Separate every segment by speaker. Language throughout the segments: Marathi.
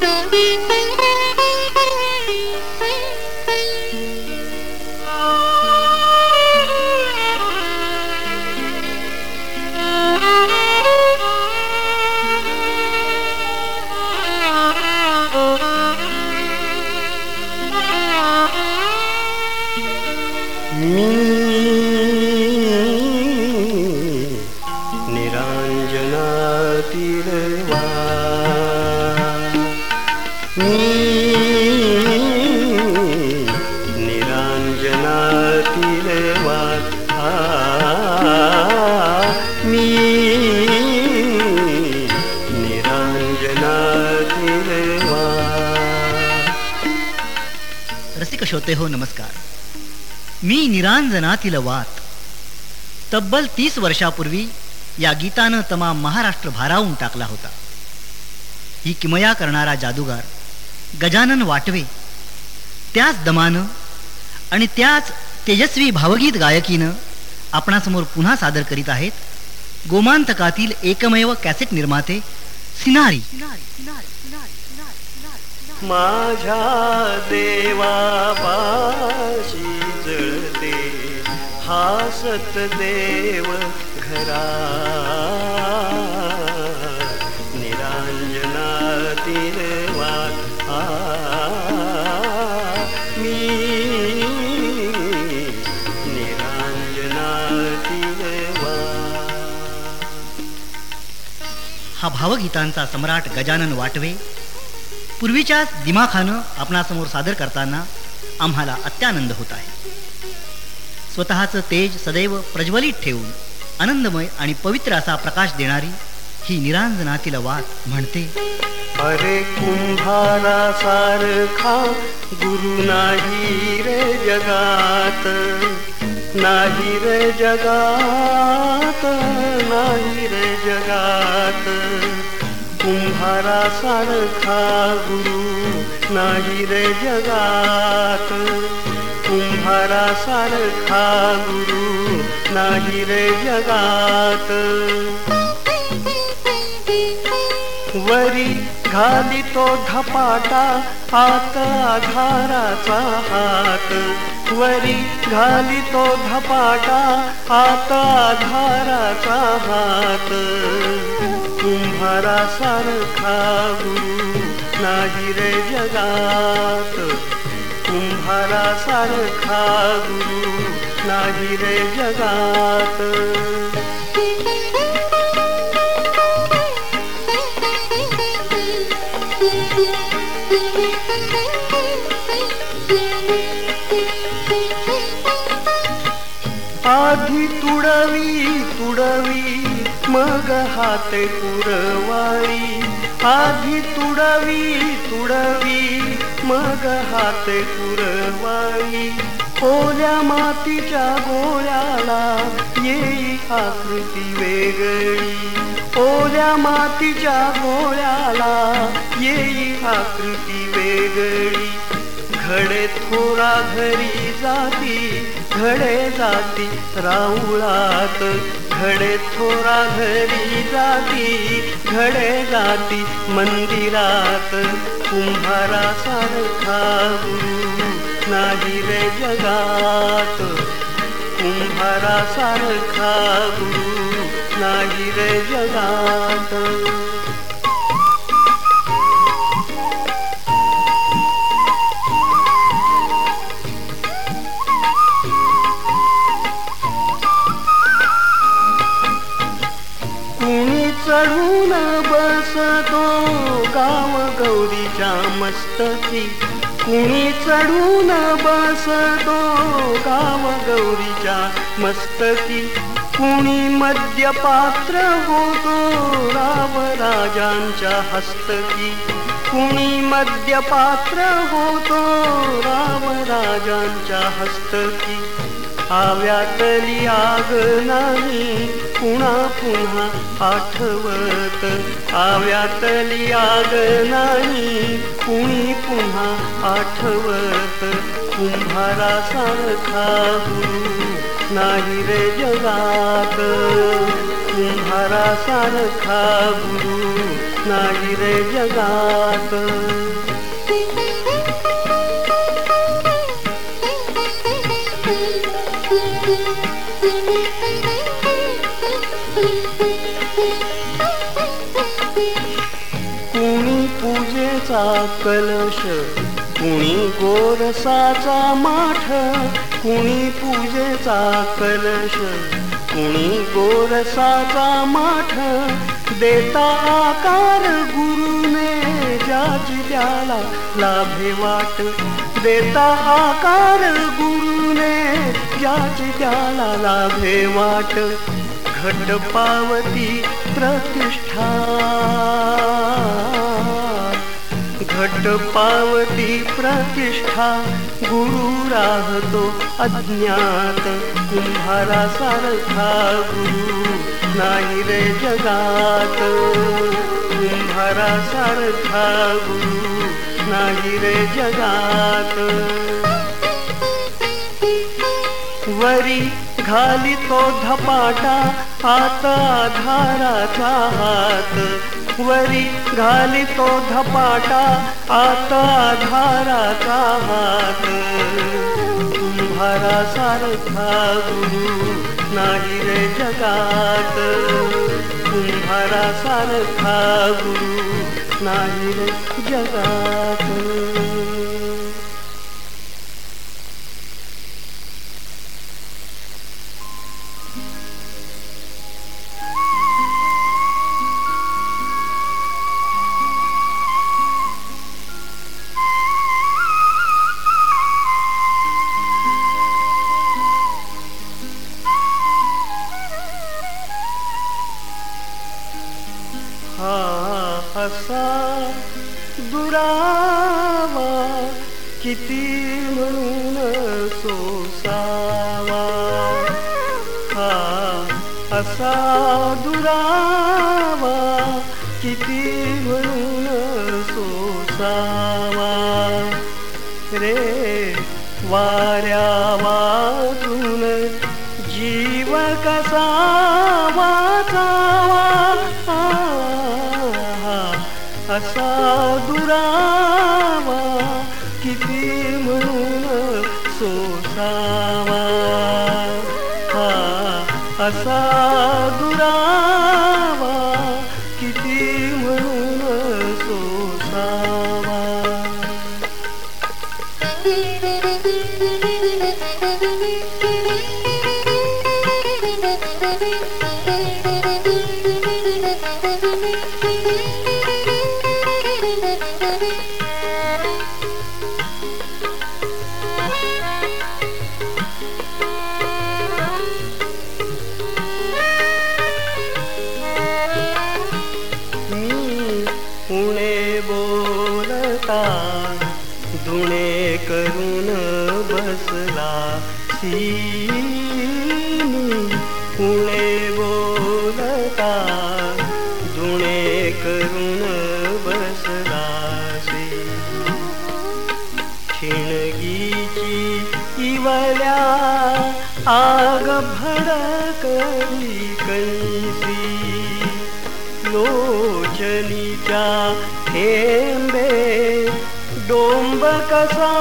Speaker 1: Thank. मनातील वात. तब्बल तीस वर्षापूर्वी या गीतानं तमाम महाराष्ट्र भारावून टाकला होता. ही किमया करणारा जादूगार गजानन वाटवे त्याच दमानं आणि त्याच तेजस्वी भावगीत गायकीनं आपणासमोर पुन्हा सादर करीत आहेत गोमांतकातील एकमेव कॅसेट निर्माते सिनारी.
Speaker 2: माझ्या देवापाशी जळते हासत देव घरा. निरांजना तिरवा मी निरांजना तिरवा
Speaker 1: हा भावगीतांचा सम्राट गजानन वाटवे पूर्वीच्याच दिमाखानं आपणासमोर सादर करताना आम्हाला अत्यानंद होत आहे. स्वतःचं तेज सदैव प्रज्वलित ठेवून आनंदमय आणि पवित्र असा प्रकाश देणारी ही निरांजनातील वात म्हणते.
Speaker 2: अरे कुंभारा सारखा गुरु नाही रे जगात. नाही रे जगात नाही रे जगात. कुंभारा सारखा गुरु नाही रे जगात. तुम्हाला सारखा गुरु नाही रे जगात. वरी घाली तो धपाटा आत आधाराचा हात. वरी घाली तो धपाटा आत आधाराचा हात. कुंभारा सारखा गुरु नाही रे जगात. कुंभारा सारखा गुरु नाही रे जगात. आधी तुडवी तुडवी मग हात पुरवाळी आधी तुडवी तुडवी मग हाते पुरवाई. ओल्या मातीच्या गोळ्याला येई आकृती वेगळी. ओल्या मातीच्या गोळ्याला येई आकृती वेगळी. घडे थोरा घरी जाती घडे जाती राऊळात. घडे थोरा घरी जाती घडे जाती मंदिरात. कुंभारा सारखा गुरु नाही रे जगात. कुंभारा सारखा गुरु नाही रे जगात. मस्तकी कुणी चढून बसतो गाव गौरीच्या मस्तकी कुणी मद्यपात्र होतो राव राजांच्या हस्तकी कुणी मद्यपात्र होतो राम राजांच्या हस्तकी आव्यातली आग नाही पुन्हा पुन्हा आठवत आव्यातली आग नाही. कुणी पुन्हा आठवत कुंभारा सारखा नाही रे जगात. कुंभारा सारखा गुरु नाही रे जगात. पूजेचा कलश कुणी गोरसाचा माठ कुणी पूजेचा कलश कुणी गोरसाचा माठ देता आकार गुरुने ज्याची त्याला लाभे वाट देता आकार गुरुने ज्याची त्याला लाभे वाट घट पावती प्रतिष्ठा. घट पावती प्रतिष्ठा. गुरु राहतो अज्ञात. कुंभारा सारखा गुरु. नाही रे जगात. कुंभारा सारखा गुरु. नाही रे जगात. वरी घाली तो धपाटा. आता आधाराचा हात. वरी घाली तो धपाटा आता आधाराचा हात कुंभारा सारखा गुरु नाही रे जगात. कुंभारा सारखा गुरु नाही रे जगात. सिनी उणे बोलता दुणे करून बसला खिणगीची इवल्या आग भडकली कैसी लोचनीच्या थेंबे डोंब कसा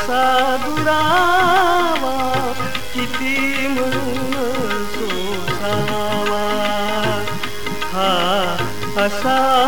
Speaker 2: कसा दुरावा किती म्हणून सोसावा. हा असा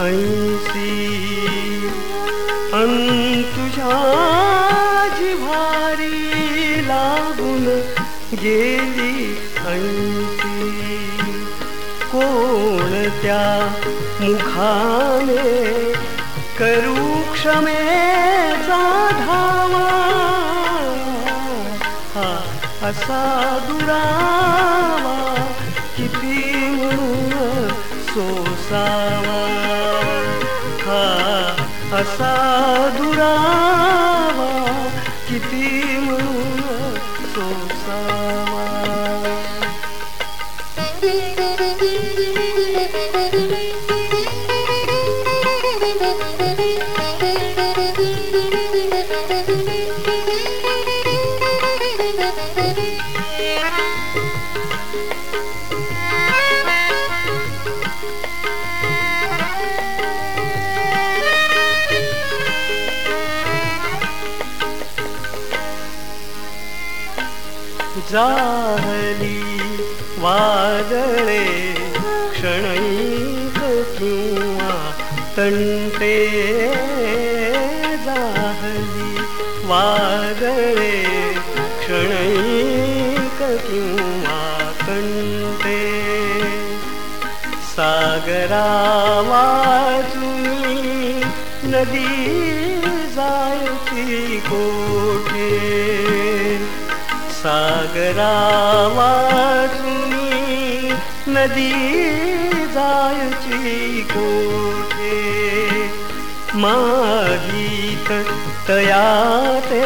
Speaker 2: ऐसी तुझ्या भारी लागून गेली ऐसी कोणत्या मुखाने करू क्षमेचा धावा हा असा दुरावा किती म्हणून सोसावा? असा दुरावा किती नावाची नदी जायची कोठे? सागरावाची नदी जायची कोठे? मागीत तयाते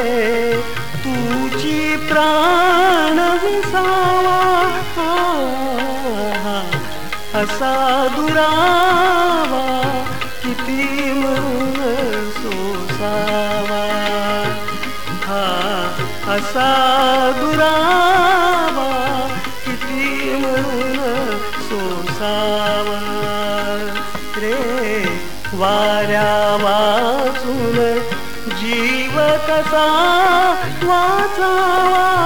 Speaker 2: तुझी प्राण विसावा. असा दुरावा किती म्हणून सोसावा. हा असा दुरावा किती म्हणून सोसावा. रे वाऱ्या वाचून जीव कसा वाचावा?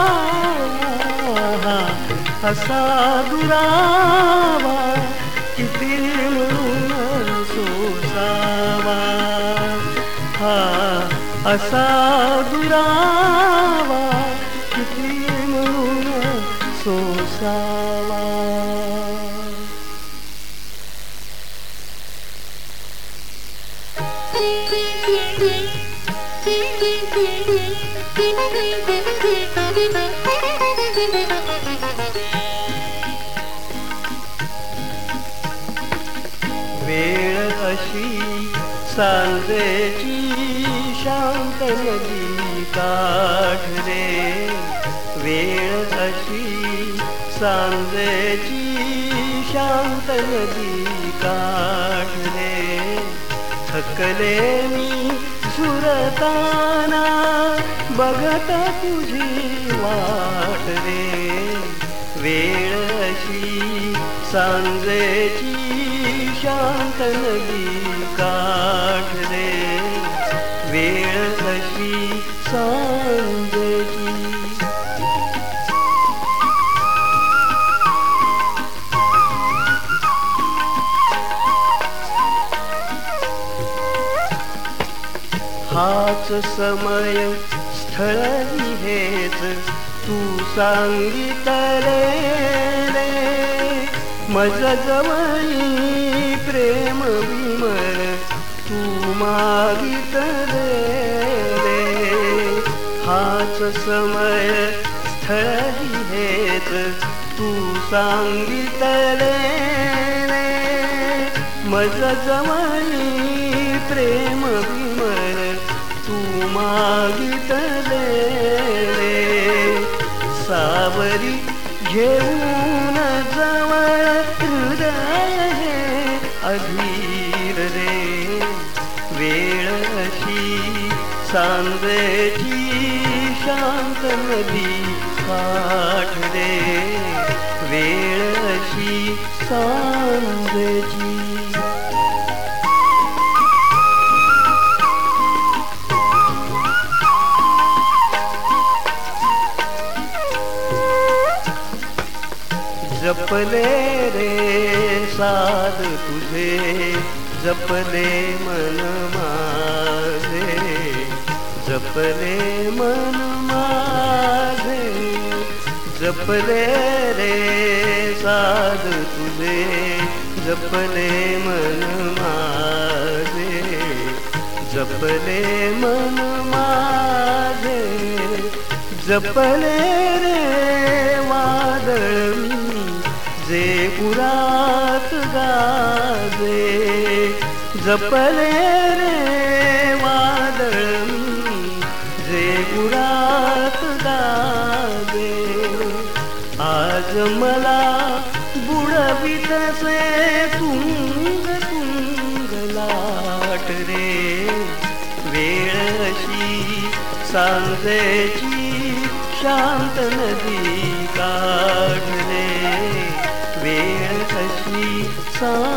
Speaker 2: असा दुरावा किती म्हणून सोसावा. हा असा दुरावा सांजेची शांत नदी काठ रे वेळ अशी सांजेची शांत नदी काठ रे थकले मी सुरताना बघत तुझी वाट रे. वेळ अशी सांजेची शांत नदी काठ रे वेळ अशी सांजेची हाच समय स्थळ हेच तू सांगितले रे मज जवळी प्रेम विमळ तू मागित रे. हाच समय स्थळही हेच तू सांगितले रे. मज जवळी प्रेम विमळ तू मागितले रे. सावरी घेऊन सांजेची शांत नदी काठ रे वेळ अशी सांजेची जपले रे साध तुझे जपले मन जपले मन माझे जपले रे साध तुझे जपले मन माझे जपले मन माझे जपले रे वादळ जे पुरात गाजे जपले रे वादळ मला बुडवितसे तुंग तुंग लाट रे. वेळ अशी सांजेची शांत नदी काट रे. वेळ अशी सांग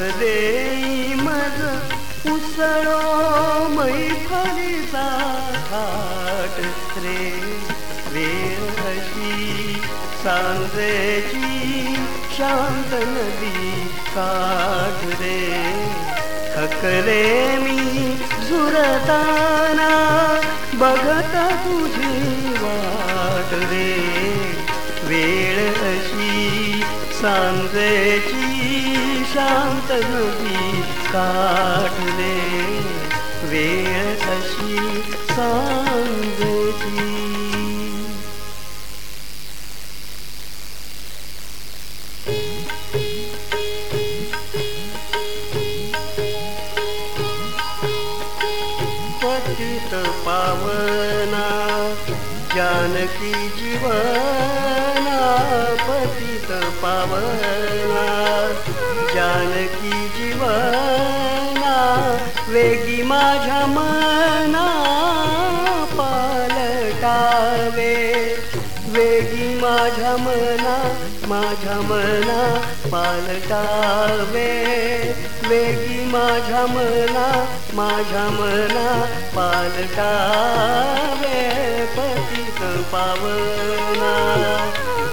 Speaker 2: रे मज उसळो मैफलीचा थाट रे. वेळ अशी सांजेची शांत नदी काठ रे. थकले मी झुरताना बघत तुझी वाट रे. वेळ अशी सांजेची शांत नदी काढले वेळ अशी सांगती. पतित पावना जानकी जीवना पतित पावना माझ्या मना पालटावे. वेगी माझ्या मना माझ्या मना पालटावे. वेगी माझ्या मना माझ्या मना पालटावे. पतित पावना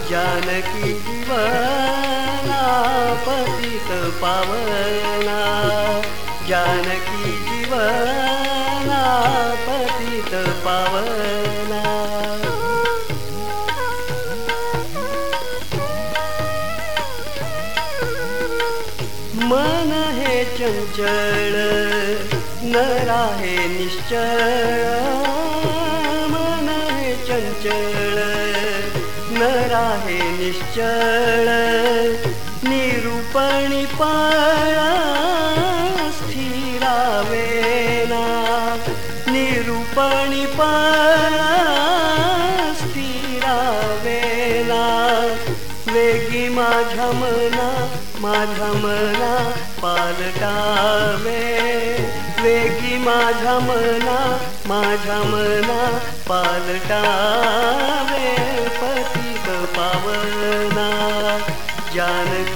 Speaker 2: जानकी जीवना. पतित पावना जानकी जीवना. पावला. मन हे चंचल नरा हे निश्चळ. मन हे चंचल नरा हे निश्चळ. निरूपणी पाळा. मना पालटावे वेगी माझ्या मना माझ्या मना पालटावे पतित पावना जानकी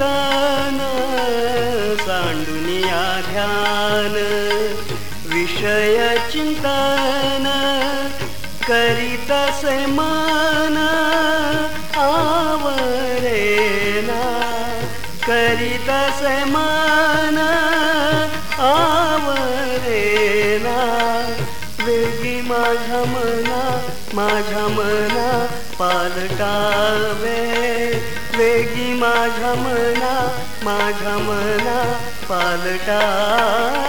Speaker 2: कान सांडुनिया ध्यान. विषय चिंतन करिता समान आवरेना. करिता रे ना वेगी माझ्या मना माझ्या मना पालटावे. वेगी माझा मना माझा मना पालटा.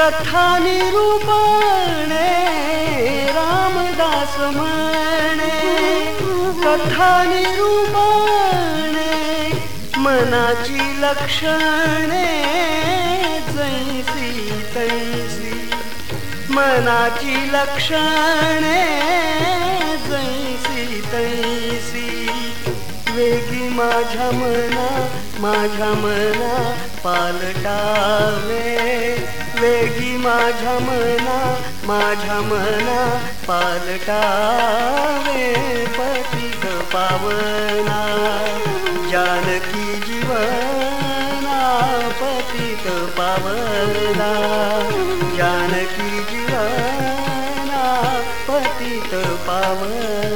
Speaker 2: कथा निरूपणे रामदास म्हणे. कथा निरूपणे मनाची लक्षणे जैसी तैसी. मनाची लक्षणे जैसी तैसी. वेगी माझ्या मना माझ्या मना पालटावे. वेगी माझ्या मना माझ्या मना पालटावे पतित पावना. जानकी जीवना पतित पावना. जानकी जीवना पतित पावना.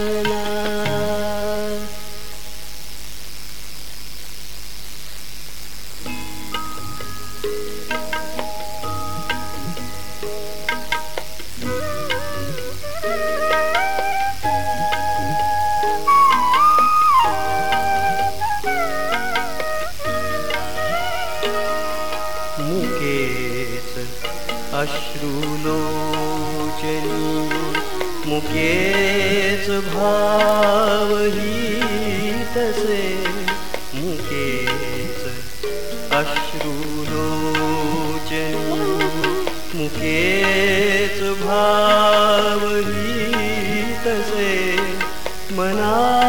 Speaker 2: अश्रुलोचनी च भावहीतसे मुखे अश्रुलोचनी च भावहीतसे मना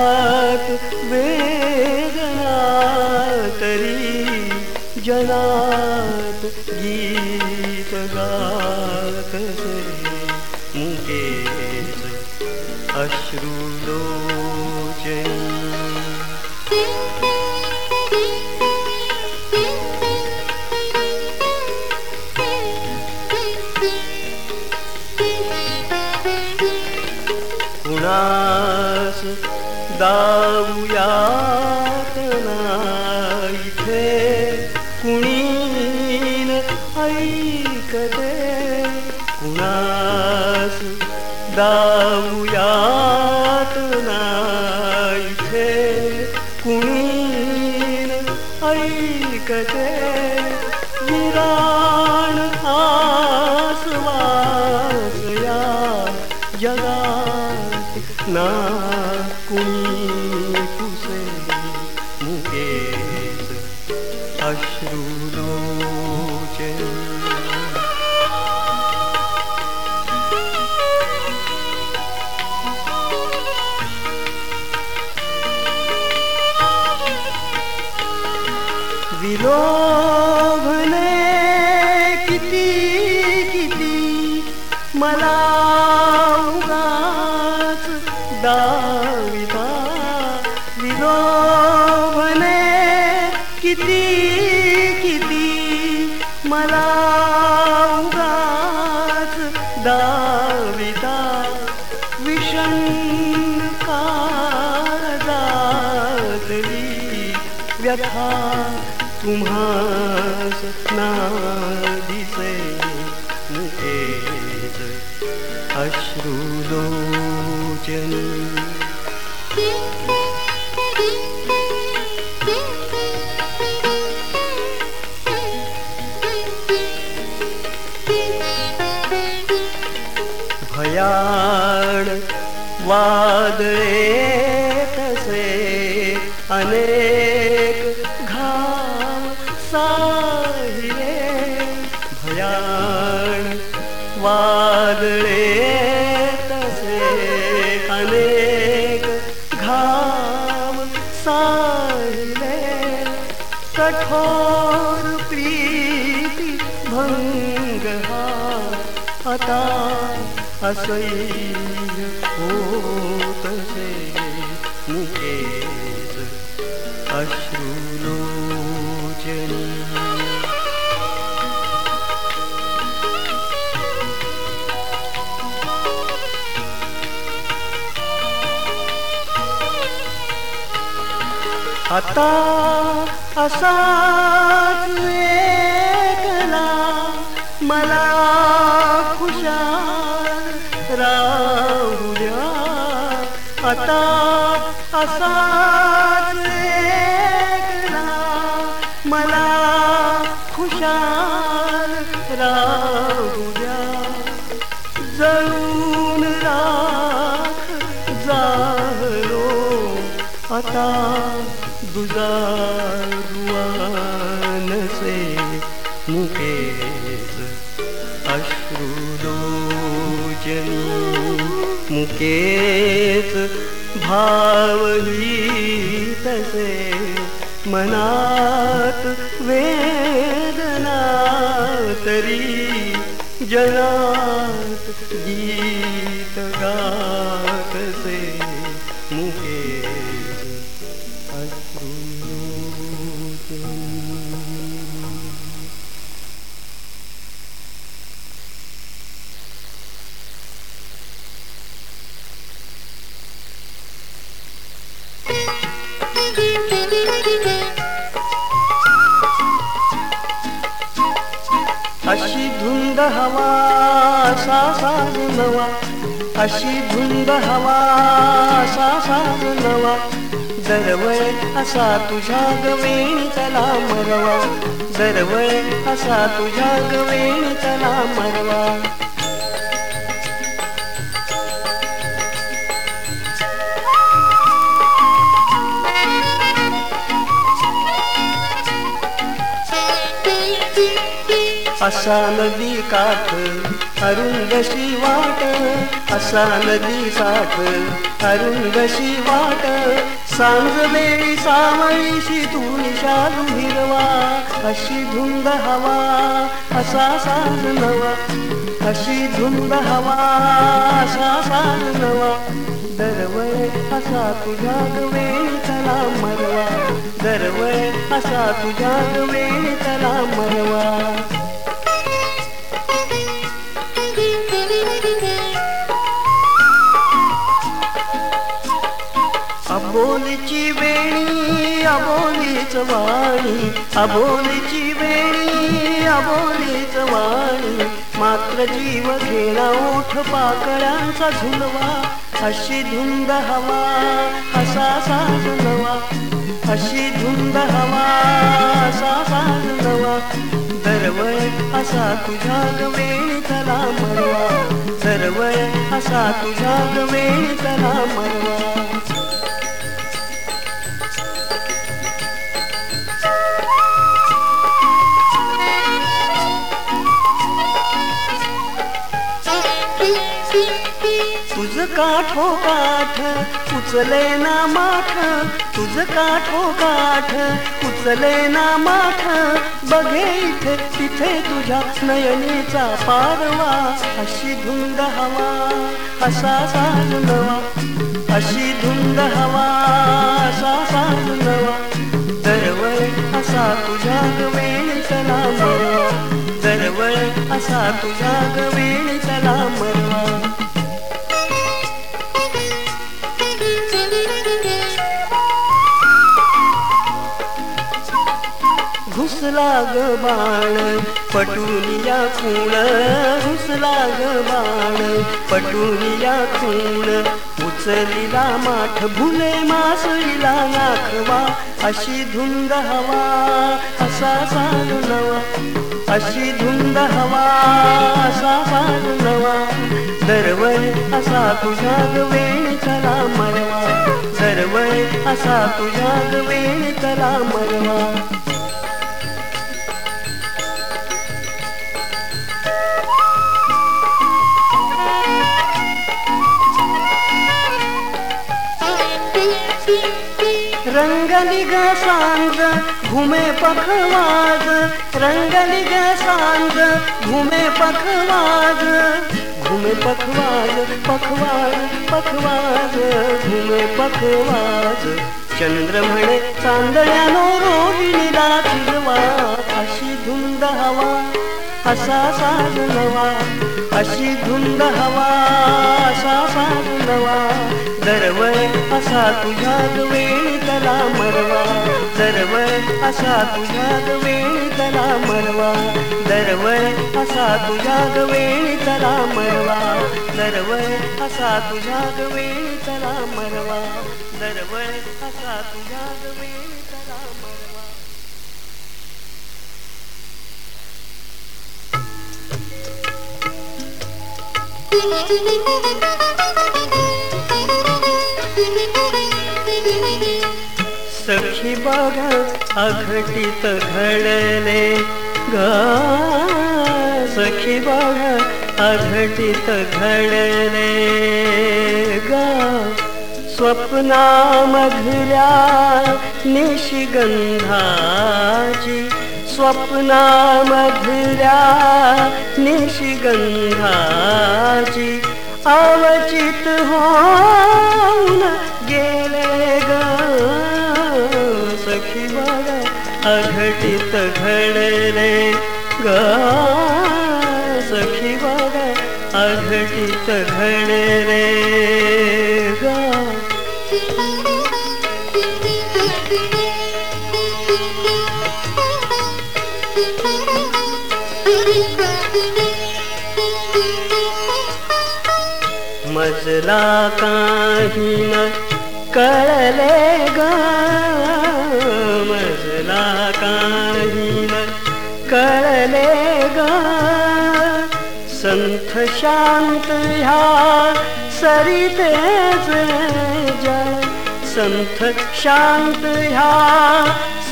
Speaker 2: Lord. कठोर प्रीती भंग हा आता असह्य हो। आता असाच एकला मला खुशाल राहूया द्या. आता असाच एकला मला खुशाल राहूया जळून राख जालो आता दुजारुवानसे मुकेच अश्रुलोचनी मुकेश भावली तसे मनात वेदना तरी जनात गीत साज नवा अशी धुंद हवा असा साज नवा दरवळ असा तुझ्या गवेणी त्याला मरवा. दरवळ असा तुझ्या गवेणी त्याला मरवा. असा नदी काठ अरुंदशी वाट असा नदी साठ अरुंदशी वाट सांज वेळी सावळीशी तू निशालू हिरवा अशी धुंद हवा असा साज नवा अशी धुंद हवा असा साज नवा. दरवळ असा तुझ्या गवेळी चला मरवा दरवळ असा तुझ्या गवेळी चला मरवा. अबोलीच वाणी अबोलीची वेणी अबोलीच वाणी. मात्र जीव घेणा ओठ पाकळ्यांचा झुलवा अशी धुंद हवा असा साज नवा अशी धुंद हवा असा साज नवा दरवळ असा तुझा गवेळी तला मरवा. दरवळ असा तुझा गवेळी तला मरवा. तुझ काठो काठ उचले ना माठ तुझ काठो काठ उचले ना माठ. बघे इथे तिथे तुझ्या नयनीचा पारवा अशी धुंद हवा असा साज नवा अशी धुंद हवा असा साज नवा दरवळ असा तुझ्या गवेणी चला मरवा दरवळ असा तुझ्या गवेणी चला मरवा पटुनिया खूण घुसला ग बाण. पटुनिया खूण उचलिला माठ भुले मासळीला नाखवा. अशी धुंद हवा असा साज नवा. अशी धुंद हवा असा साज नवा. दरवळ असा तुझा गवेणी चला मरवा. दरवळ असा तुझा गवेणी चला मरवा. रंगली ग सांग घुमे पखवाज. रंगली ग सांग घुमे पखवाज. घुमे पखवाज पखवाज पखवाज. घुमे पखवाज. चंद्र म्हणे चांदण्यानो रोहिणीला फिरवा अशी धुंद हवा असा साज नवा. अशी धुंद हवा असा साज नवा. दरवय असा तुझ्या वेळी तला मरवा. दरवय असा तुझ्या वेळी तला मरवा. दरवय असा तुझ्या वेळी तला मरवा. दरवय असा तुझ्या वेळी तला मरवा. दरवय असा तुझ्या वेळी तला मरवा. Thank you. सखी बागा अघटित घडले ग सखी बघ अघटित घडले ग स्वप्नामधुऱ्या निशिगंधाची स्वप्नामधुऱ्या निशिगंधाची अवचित होऊन गेले ग. सखी बघा अघटित घडले ग. सखी बघा अघटित घडले. ग काही न कळले ग. मजला काही न कळले ग. संथ शांत ह्या सरितेच जय संथ शांत ह्या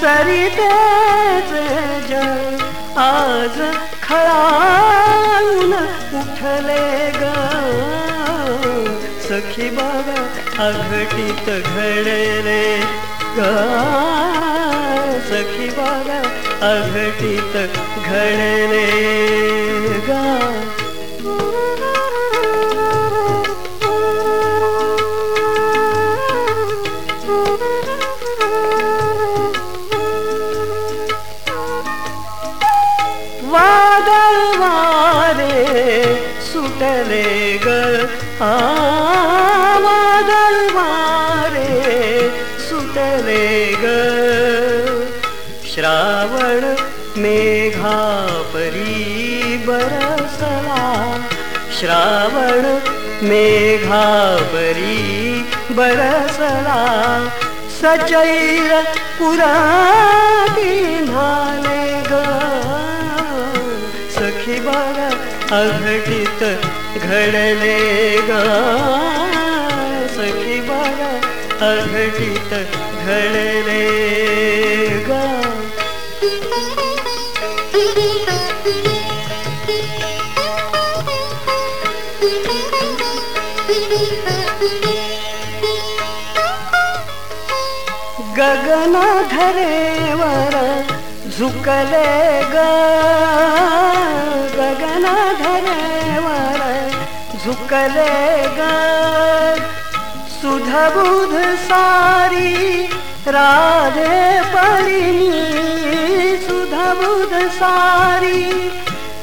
Speaker 2: सरितेच जय आज खळाळून उठले ग. अघटित घडले. सखी बाबा अघटित घडले. गा मेघा परी बरसला. श्रावण मेघा परी बरसला. सचैर पुराती झाले ग. सखी बर अघटित घडले ग. सखी बर अघटित घडले ग. गगन धरेवर झुकले ग. गगन धरेवर झुकले ग. सुधबुध सारी राधे परिणी सारी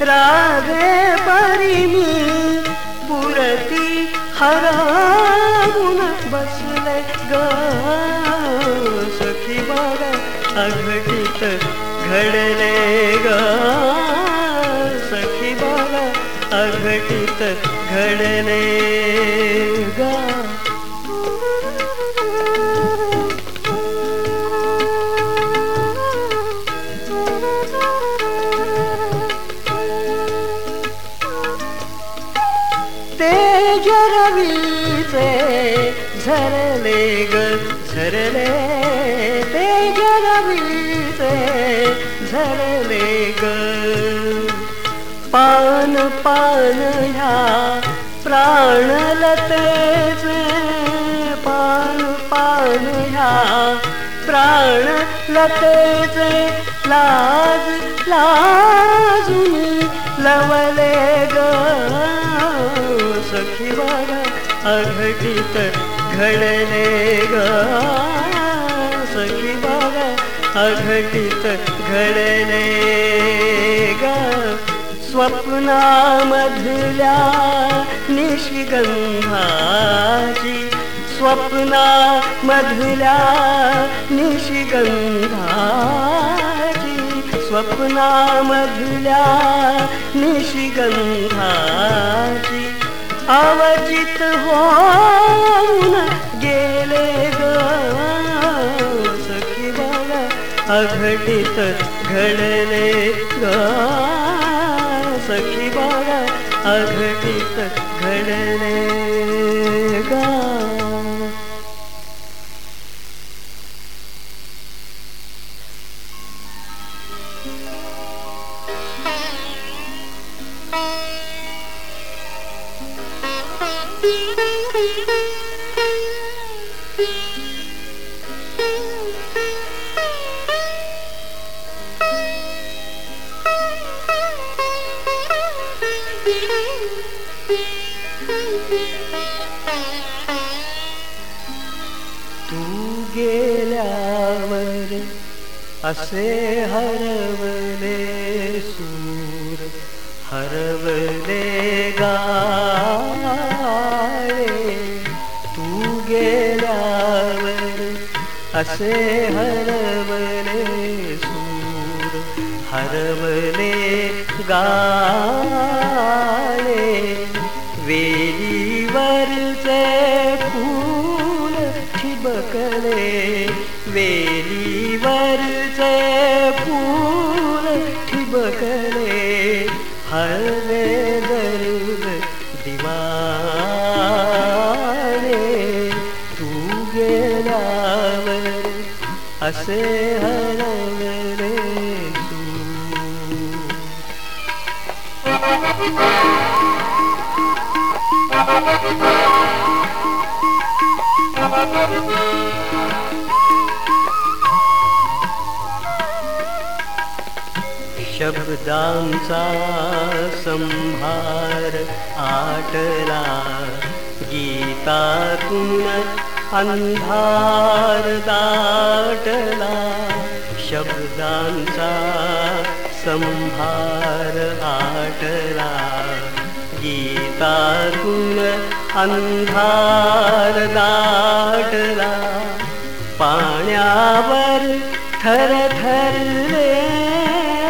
Speaker 2: राधे परिणी पुरती हरागुण बसले ग. सखी बाबा अघटित घडले ग. सखी बाबा अघटित घडले गा. झरले ते रवीचे झरले ग. पान पान ह्या प्राणलतेचे. पान पान ह्या प्राण लतेचे लाज लाजुनी लवले ग. सखी बाळा. अघटित घडले ग. अघटित घडले ग. स्वप्नामधल्या निशिगंधाची स्वप्नामधल्या निशिगंधाची स्वप्नामधल्या निशिगंधाची अवचित होऊन गेले ग. सखी बाबा अघटित घडले ग. सखी बाबा अघटित घडले. शब्दांचा संभार आटला गीतातून अंधार दाटला. शब्दांचा संभार आटला गीतातून अंधार दाटला. पाण्यावर थर थरले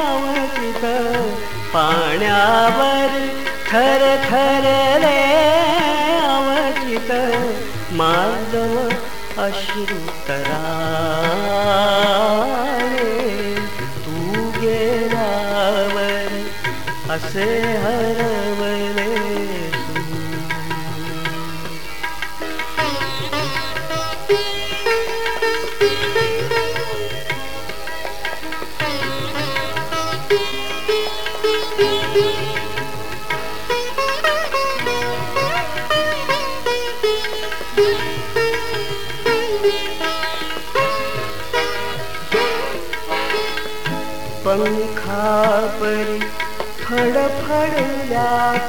Speaker 2: अवचित पाण्यावर थर थरले अवचित माधव अश्रुतराने तू गेलावर असे हर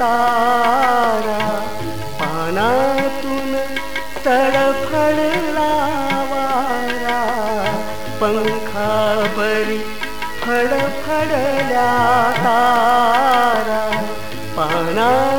Speaker 2: तारा पानातून तडफडला वारा पंखापरी फडफडल्या तारा. पाना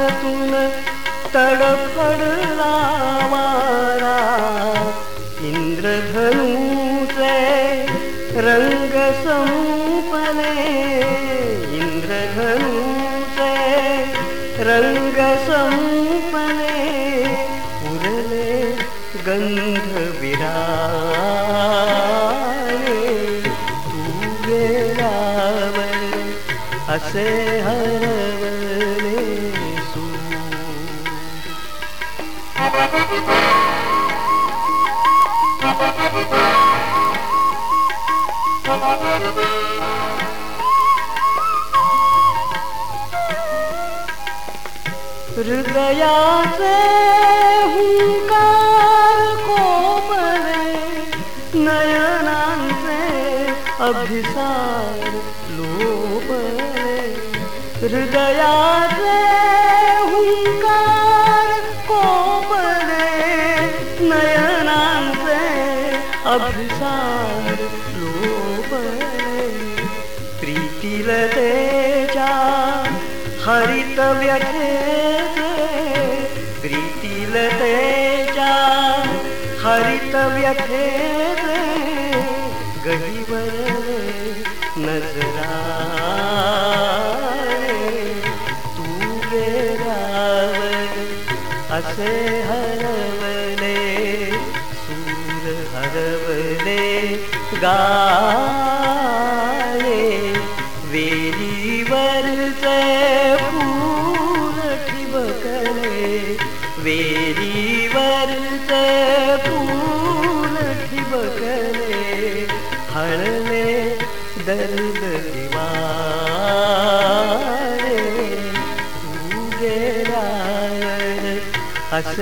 Speaker 2: असे हरवले सूर हरवले गाणे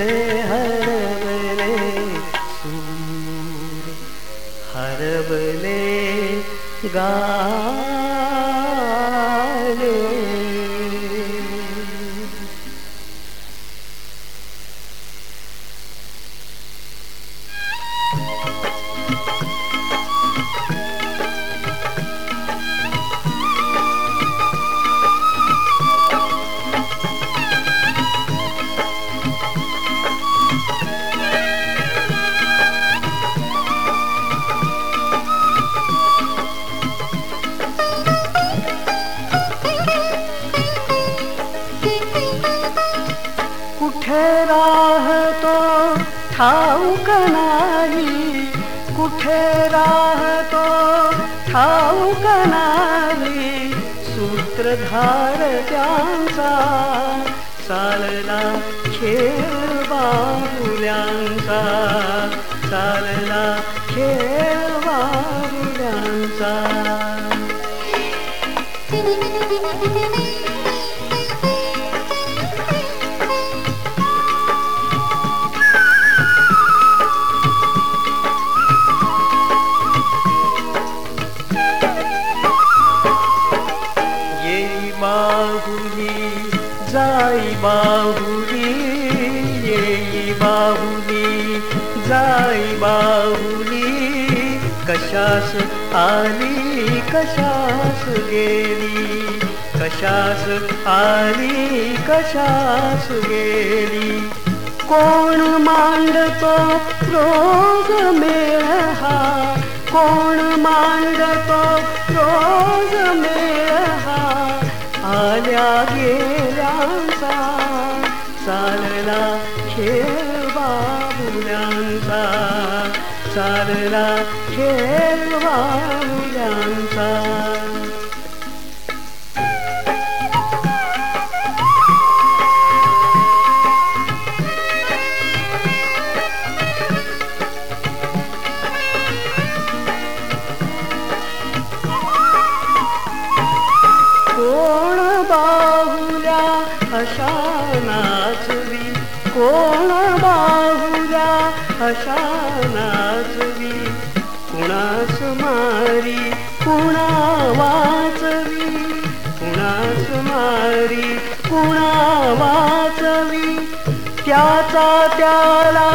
Speaker 2: असे बाहुली येई बाहुली जाई बाहुली कशास आली कशास गेली कशास आली कशास गेली. कोण मांडतो रोग मेळ हा कोण मांडतो रोग मेळ हा आल्या गेल्यांचा चालला खेळ बाबुल्यांचा चालला खेळ बाबुल्यांचा त्याचा त्याला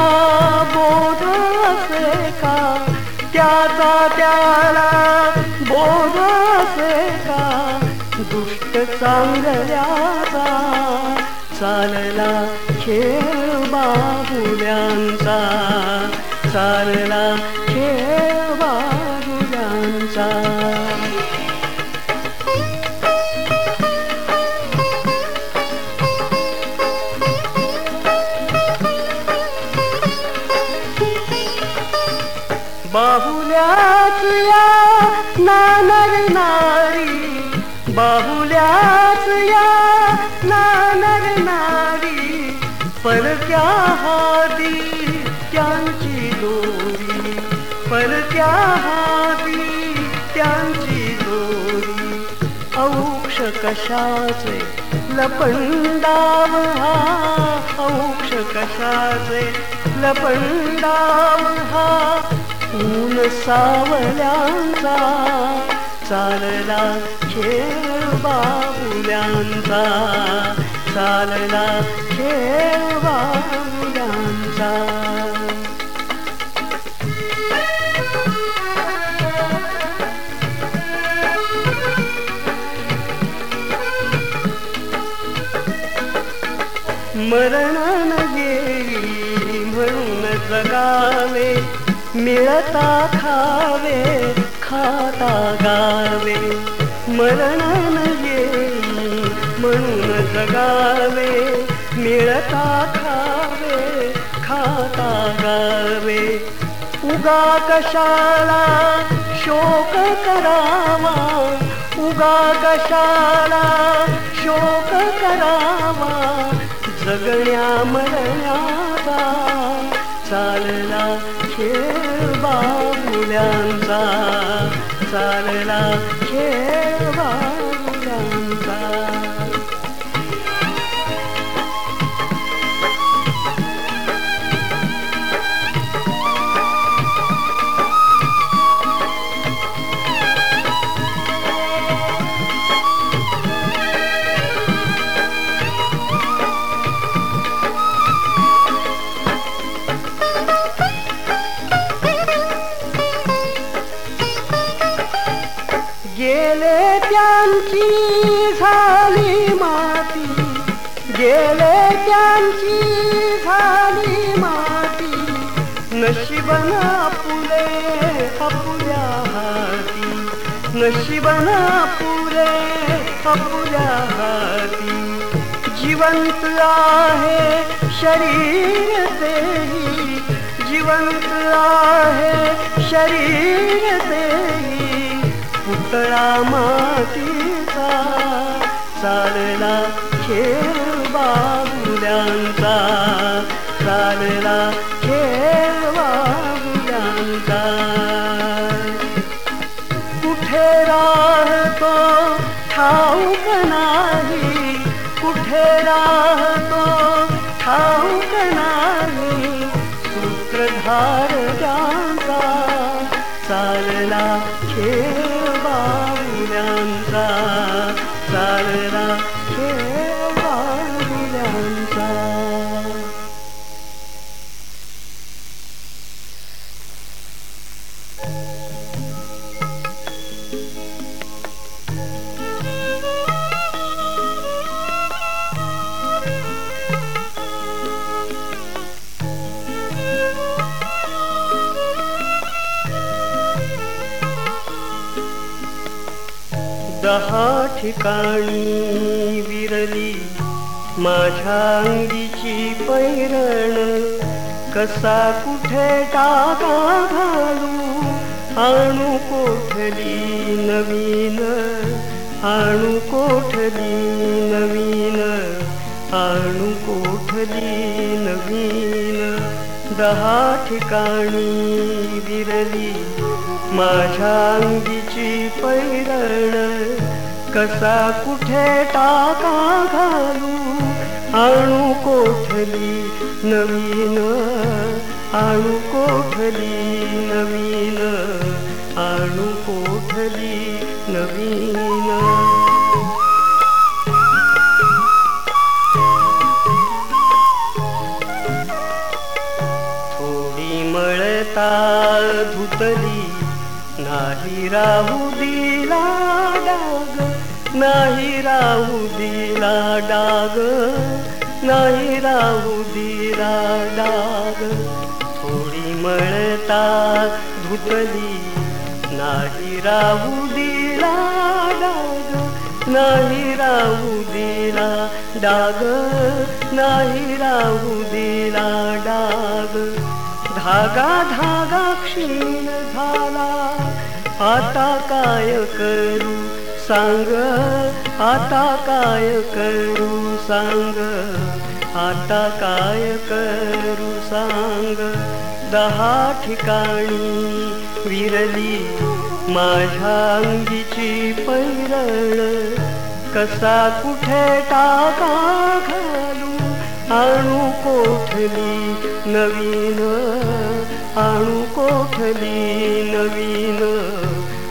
Speaker 2: बोध असे का? त्याचा त्याला बोध असे का? दुष्ट चांगल्याचा चालला खेळ बाहुल्यांचा. चालला या नानर नारी बाहुल्याच या नानर नारी. परक्या हादी त्यांची दोरी? परक्या हादी त्यांची दोरी? औक्ष कशाचे लपंडाव हा? औक्ष कशाचे लपंडाव हा? ऊन सावल्यांचा चालला खेळ बाबुल्यांचा चालला खेळ बाबुल्यांचा मरण खाता गावे मरण येई म्हणून जगावे मिळता खावे खाता गावे उगा कशाला शोक करावा उगा कशाला शोक करावा जगण्या मरण्याचा चालला खेळ बाबुल्यांचा चालला खेळ. नशिबना पुरे अपुऱ्या हाती. नशिबना पुरे अपुऱ्या हाती. जिवंत आहे शरीर तेही. जिवंत आहे शरीर तेही. पुतळा मातीचा चालला खेळ बाबुल्यांचा चालला खेळ चालला खेळ कसा कुठे टाका घालू? आणू कोठली नवीन? आणू कोठली नवीन? आणू कोठली नवीन? दहा ठिकाणी विरली माझ्या अंगीची पैरण कसा कुठे टाका घालू? आणू कोठली नवीन? आणू कोठली नवीन? आणू कोठली नवीन? थोडी मळता धुतली नाही राहू दिला डाग नाही राहू दिला डाग नाही राहू दिला डाग. म्हणता मळता धुतली नाही राहू दिला डाग नाही राहू दिला डाग नाही राहू दिला डाग. धागा धागा क्षीण झाला आता काय करू सांग? आता काय करू सांग? आता काय करू सांग? दहा ठिकाणी विरली माझ्या अंगीची पैरळ. कसा कुठे टाका घालू? आणू कोठली नवीन? आणू कोठली नवीन?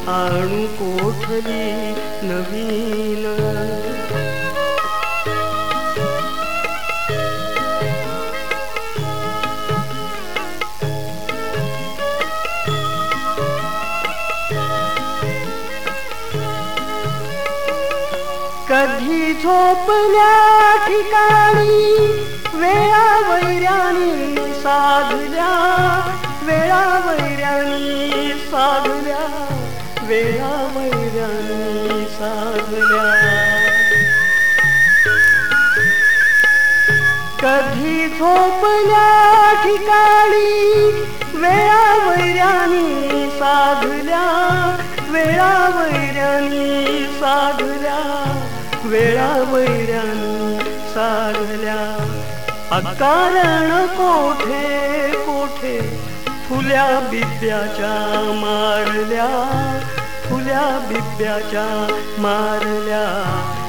Speaker 2: आणू कोठली नवीन? झोपल्या ठिकाणी वेळा वैराणी साधल्या वेळा वैऱ्यानी साधल्या वेळा वैऱ्यानी साधल्या. कधी झोपल्या ठिकाणी वेळा वैराणी साधल्या वेळा वैऱ्यानी साधल्या. वेळा वैऱ्यानी सारल्या. अकारण कोठे कोठे? फुल्या बिब्याच्या मारल्या. फुल्या बिब्याच्या मारल्या.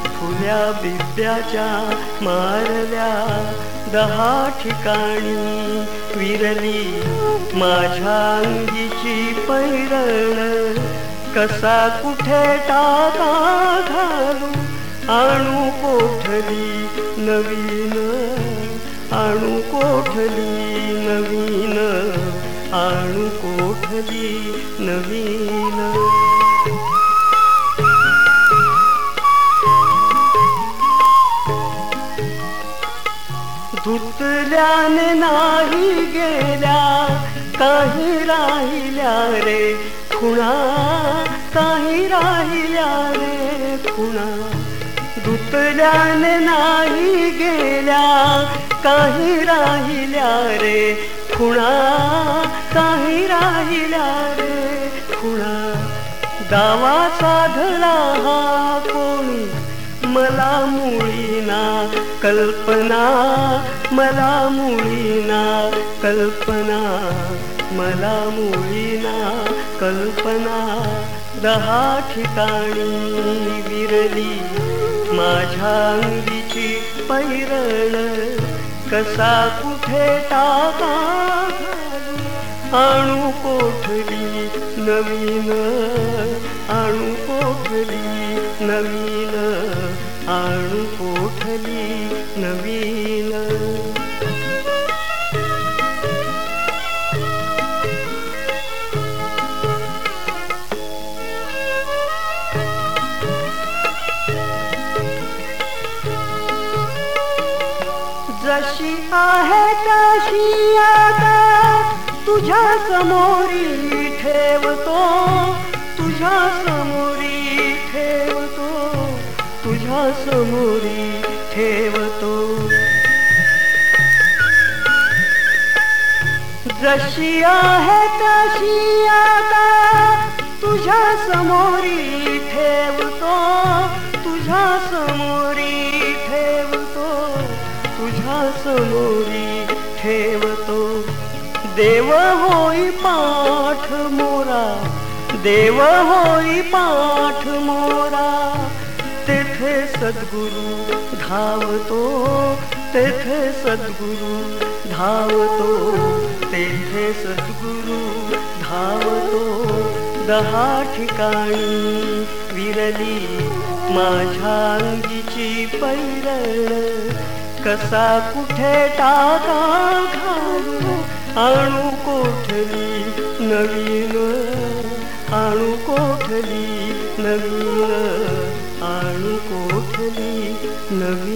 Speaker 2: फुल्या बिब्याच्या मारल्या. दहा ठिकाणी विरली माझ्या अंगीची पैरण कसा कुठे टाका घालू? आणू कोठली नवीन? आणू कोठली नवीन? आणू कोठली नवीन? धुतल्याने नाही गेल्या काही राहिल्या रे खुणा काही राहिल्या रे खुणा. धुतल्याने नाही गेल्या काही राहिल्या रे खुणा काही राहिल्या रे खुणा. दावा साधला हा कोणी मला मुळीना कल्पना मला मुळीना कल्पना मला मुळीना कल्पना. दहा ठिकाणी विरली माझ्या अंगीची पैरण कसा कुठे टाका आणू कोठली नवीन आणू कोठली नवीन? आणू आहे तशी आता तुझ्या समोरी ठेवतो. तुझ्या समोरी ठेवतो. तुझ्या समोरी ठेवतो. जशी आहे तशी आता तुझ्या समोरी ठेवतो. तुझ्या समोरी ठेवतो. देव होई पाठ मोरा देव होई पाठ मोरा. तेथे सद्गुरु धावतो तेथे सद्गुरु धावतो तेथे सद्गुरु धावतो. दहा ठिकाणी विरली माझ्या अंगीची पैरळ. कसा कुठे टाका घालू? आणू कोठली नवीन? आणू कोठली नवीन? आणू कोठली नवीन?